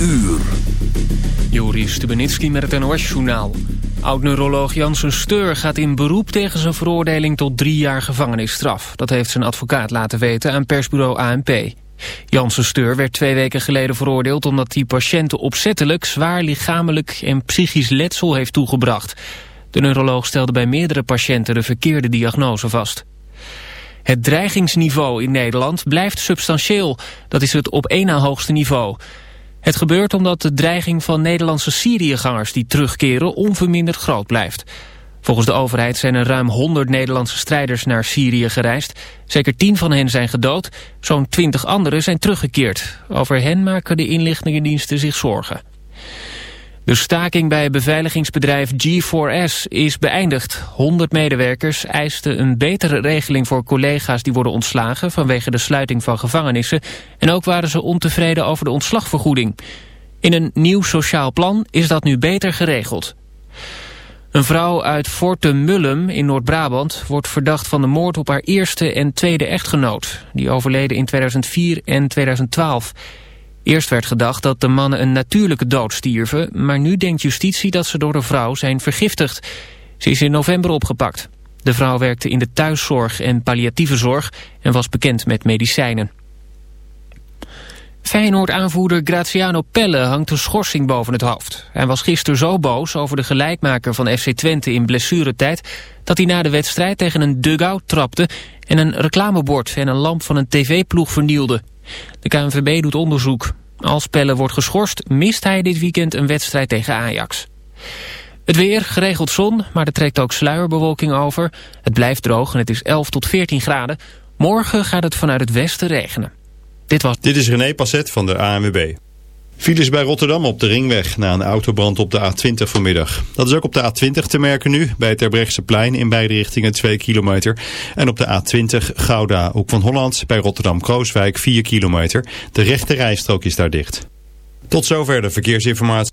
uur. Joris Stubenitski met het NOS-journaal. Oud-neuroloog Janssen Steur gaat in beroep tegen zijn veroordeling tot drie jaar gevangenisstraf. Dat heeft zijn advocaat laten weten aan persbureau ANP. Janssen Steur werd twee weken geleden veroordeeld omdat hij patiënten opzettelijk zwaar lichamelijk en psychisch letsel heeft toegebracht. De neuroloog stelde bij meerdere patiënten de verkeerde diagnose vast. Het dreigingsniveau in Nederland blijft substantieel. Dat is het op één na hoogste niveau. Het gebeurt omdat de dreiging van Nederlandse Syriëgangers die terugkeren onverminderd groot blijft. Volgens de overheid zijn er ruim 100 Nederlandse strijders naar Syrië gereisd. Zeker 10 van hen zijn gedood, zo'n 20 anderen zijn teruggekeerd. Over hen maken de inlichtingendiensten zich zorgen. De staking bij beveiligingsbedrijf G4S is beëindigd. 100 medewerkers eisten een betere regeling voor collega's die worden ontslagen vanwege de sluiting van gevangenissen. En ook waren ze ontevreden over de ontslagvergoeding. In een nieuw sociaal plan is dat nu beter geregeld. Een vrouw uit Forte Mullum in Noord-Brabant wordt verdacht van de moord op haar eerste en tweede echtgenoot. Die overleden in 2004 en 2012. Eerst werd gedacht dat de mannen een natuurlijke dood stierven... maar nu denkt justitie dat ze door de vrouw zijn vergiftigd. Ze is in november opgepakt. De vrouw werkte in de thuiszorg en palliatieve zorg... en was bekend met medicijnen. Feyenoord-aanvoerder Graziano Pelle hangt een schorsing boven het hoofd. Hij was gisteren zo boos over de gelijkmaker van FC Twente in blessuretijd... dat hij na de wedstrijd tegen een dugout trapte... en een reclamebord en een lamp van een tv-ploeg vernielde. De KNVB doet onderzoek. Als Pelle wordt geschorst, mist hij dit weekend een wedstrijd tegen Ajax. Het weer, geregeld zon, maar er trekt ook sluierbewolking over. Het blijft droog en het is 11 tot 14 graden. Morgen gaat het vanuit het westen regenen. Dit, was... Dit is René Passet van de ANWB. Files bij Rotterdam op de ringweg na een autobrand op de A20 vanmiddag. Dat is ook op de A20 te merken nu, bij het plein in beide richtingen 2 kilometer. En op de A20 Gouda, Hoek van Holland, bij Rotterdam-Krooswijk 4 kilometer. De rechte rijstrook is daar dicht. Tot zover de verkeersinformatie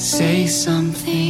Say something.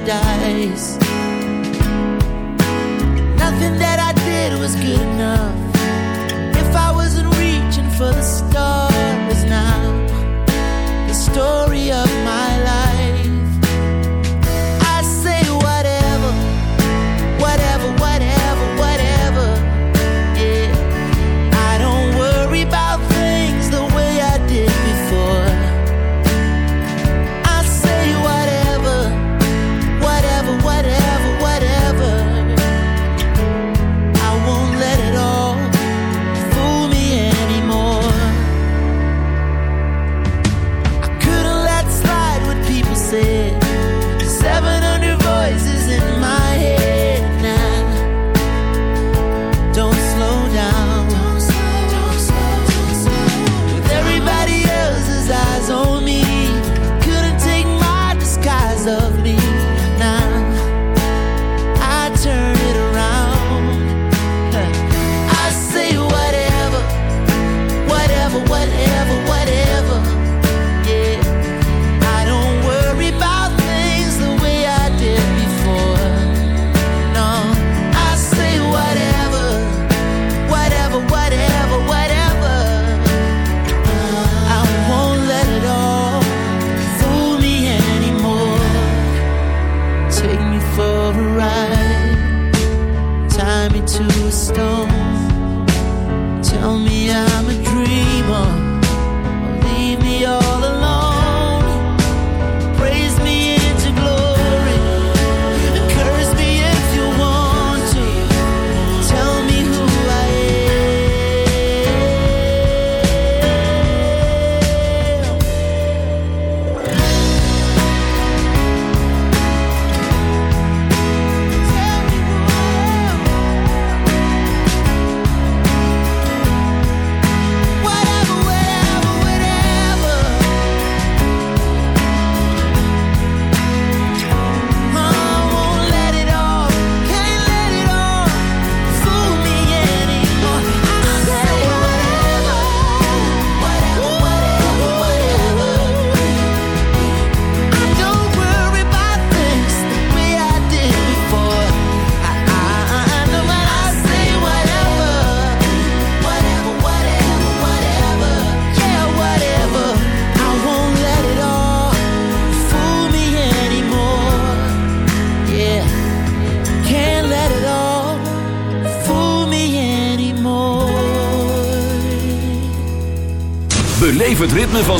no. Nothing that I did was good enough. If I wasn't reaching for the stars now, the story.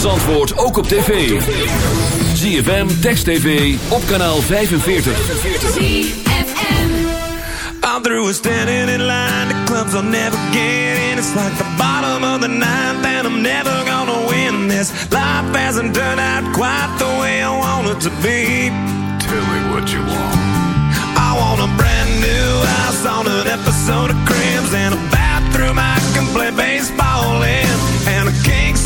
Van Zandvoort ook op tv. ZFM, Text TV, op kanaal 45. ZFM. I'm through with standing in line. The clubs I'll never get in. It's like the bottom of the ninth, and I'm never gonna win this. Life hasn't turned out quite the way I want it to be. Tell me what you want. I want a brand new house on an episode of Cribs and a bathroom I can play baseball in, and a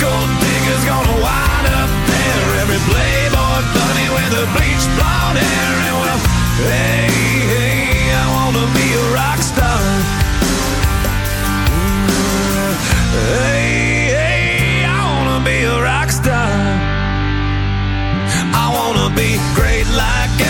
gold digger's gonna wind up there. Every playboy bunny with a bleached blonde hair. And well, hey, hey, I wanna be a rock star. Mm, hey, hey, I wanna be a rock star. I wanna be great like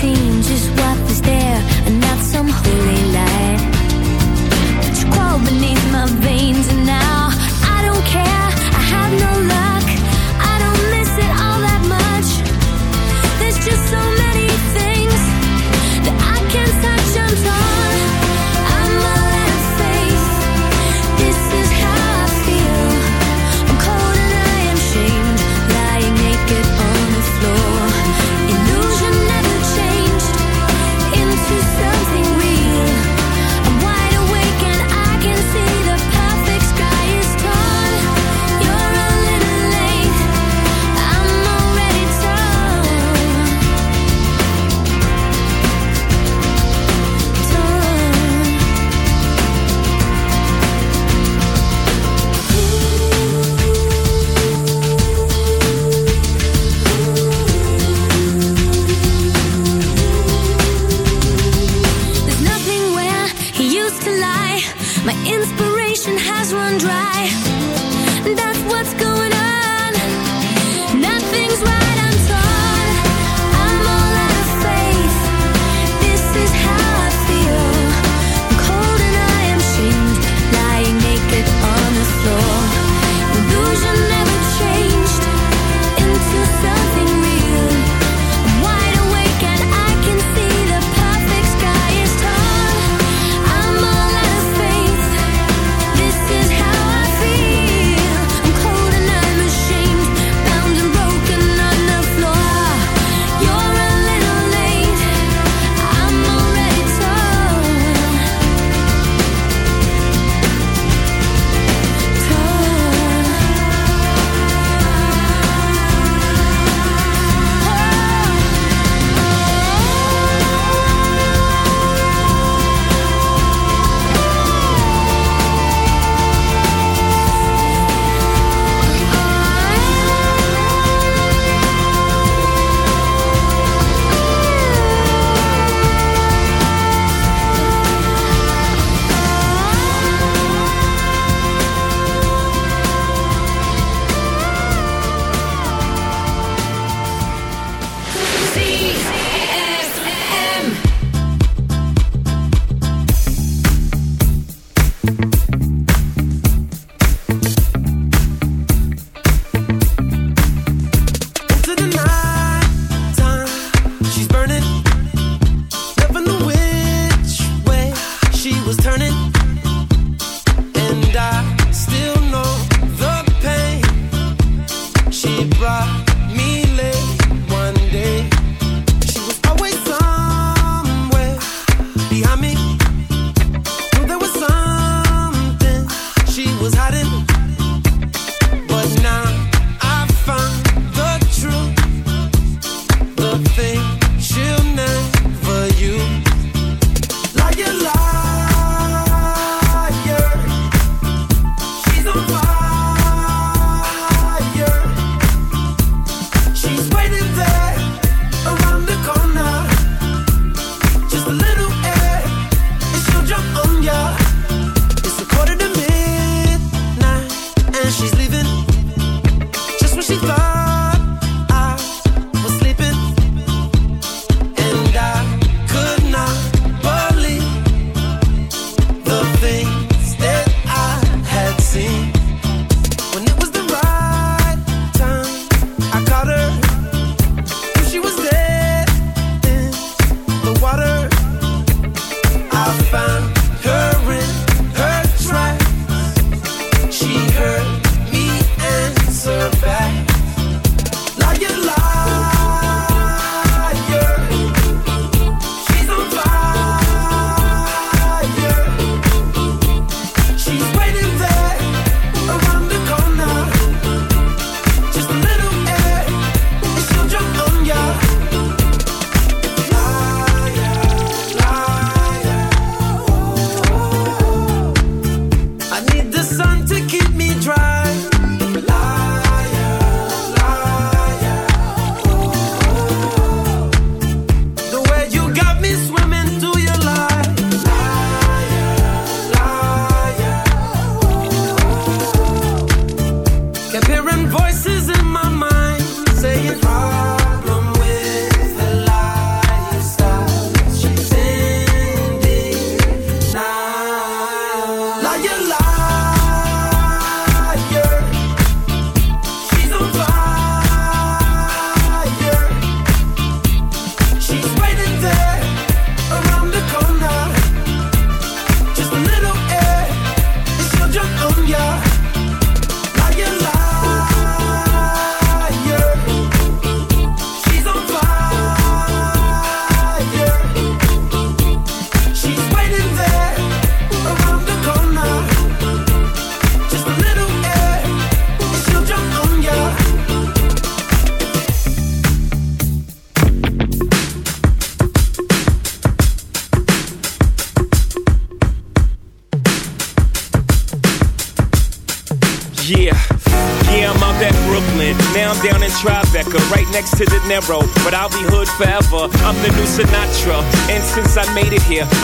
seen just what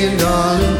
Begging, darling,